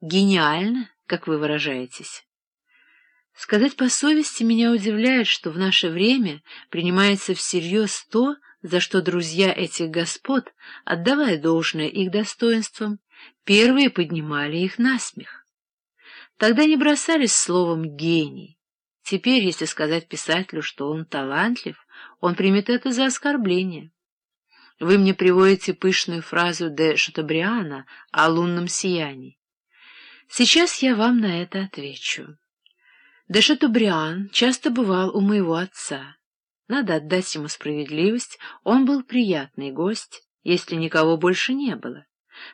гениально, как вы выражаетесь. Сказать по совести меня удивляет, что в наше время принимается всерьез то, за что друзья этих господ, отдавая должное их достоинствам, первые поднимали их на смех. Тогда не бросались словом «гений». Теперь, если сказать писателю, что он талантлив, он примет это за оскорбление. Вы мне приводите пышную фразу де Шатабриана о лунном сиянии. Сейчас я вам на это отвечу. Де Шатабриан часто бывал у моего отца. Надо отдать ему справедливость, он был приятный гость, если никого больше не было.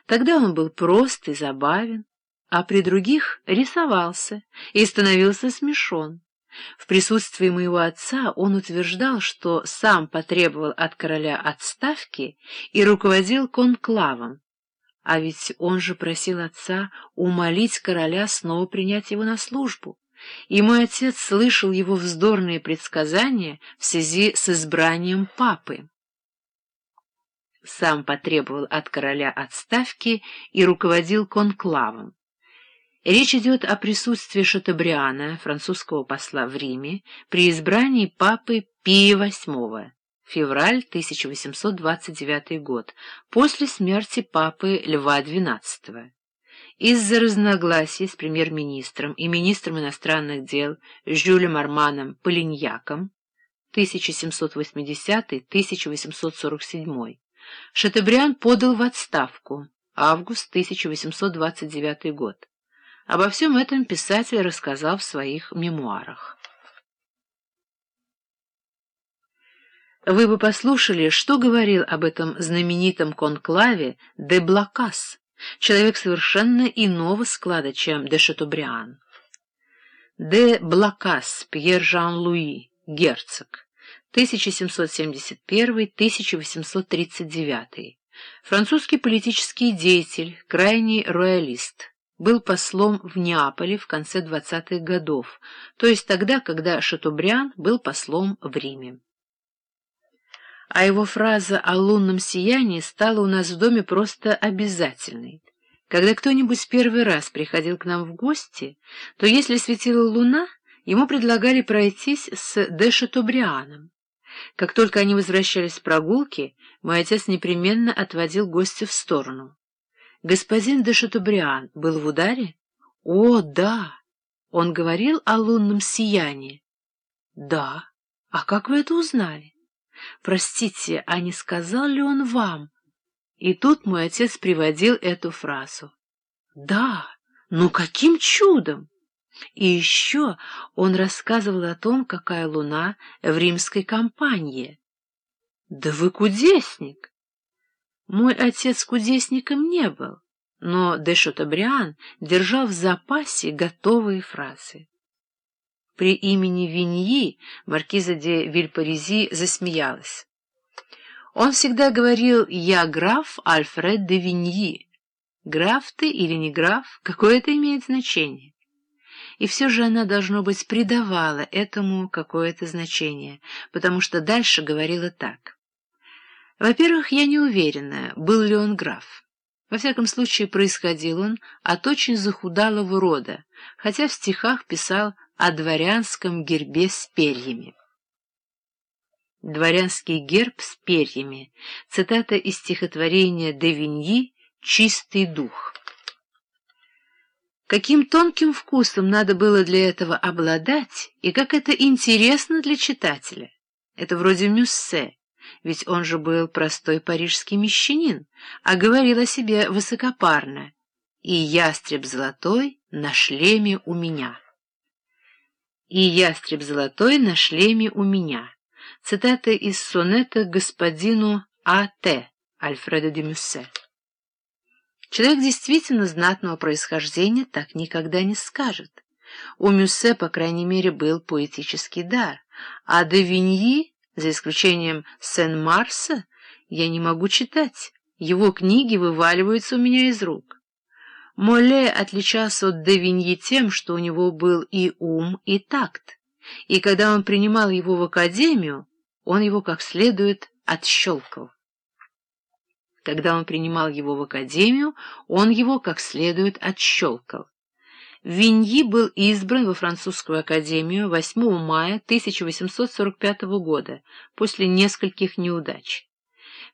Тогда он был прост и забавен, а при других рисовался и становился смешон. В присутствии моего отца он утверждал, что сам потребовал от короля отставки и руководил конклавом. А ведь он же просил отца умолить короля снова принять его на службу. И мой отец слышал его вздорные предсказания в связи с избранием папы. Сам потребовал от короля отставки и руководил конклавом. Речь идет о присутствии Шатабриана, французского посла в Риме, при избрании папы Пия VIII, февраль 1829 год, после смерти папы Льва XII. Из-за разногласий с премьер-министром и министром иностранных дел Жюлем Арманом Полиньяком 1780-1847 Шатабриан подал в отставку, август 1829 год. Обо всем этом писатель рассказал в своих мемуарах. Вы бы послушали, что говорил об этом знаменитом конклаве де Блакас, человек совершенно иного склада, чем де Шатубриан. Де Блакас Пьер Жан-Луи, герцог, 1771-1839, французский политический деятель, крайний роялист был послом в Неаполе в конце 20-х годов, то есть тогда, когда Шатубриан был послом в Риме. А его фраза о лунном сиянии стала у нас в доме просто обязательной. Когда кто-нибудь первый раз приходил к нам в гости, то если светила луна, ему предлагали пройтись с де Шатубрианом. Как только они возвращались с прогулки, мой отец непременно отводил гостя в сторону. Господин де Шатубриан был в ударе? О, да! Он говорил о лунном сиянии? Да. А как вы это узнали? Простите, а не сказал ли он вам? И тут мой отец приводил эту фразу. Да, ну каким чудом! И еще он рассказывал о том, какая луна в римской кампании. Да вы кудесник! Мой отец кудесником не был, но де Шотабриан держал в запасе готовые фразы. При имени Виньи маркиза де Вильпаризи засмеялась. Он всегда говорил «Я граф Альфред де Виньи». Граф ты или не граф, какое это имеет значение? И все же она, должно быть, придавала этому какое-то значение, потому что дальше говорила так. Во-первых, я не уверена, был ли он граф. Во всяком случае, происходил он от очень захудалого рода, хотя в стихах писал о дворянском гербе с перьями. Дворянский герб с перьями. Цитата из стихотворения де Виньи «Чистый дух». Каким тонким вкусом надо было для этого обладать, и как это интересно для читателя. Это вроде Мюссе ведь он же был простой парижский мещанин, а говорил о себе высокопарно. «И ястреб золотой на шлеме у меня». «И ястреб золотой на шлеме у меня». Цитата из сонета господину А.Т. Альфреда де Мюссе. Человек действительно знатного происхождения так никогда не скажет. У Мюссе, по крайней мере, был поэтический дар, а де Виньи за исключением Сен-Марса я не могу читать. Его книги вываливаются у меня из рук. Моле отличался от Девиньи тем, что у него был и ум, и такт, и когда он принимал его в академию, он его как следует отщелкал. Когда он принимал его в академию, он его как следует отщелкал. Виньи был избран во французскую академию 8 мая 1845 года после нескольких неудач.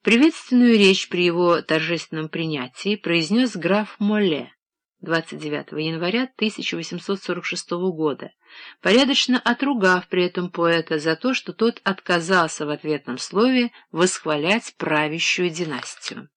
Приветственную речь при его торжественном принятии произнес граф Молле 29 января 1846 года, порядочно отругав при этом поэта за то, что тот отказался в ответном слове восхвалять правящую династию.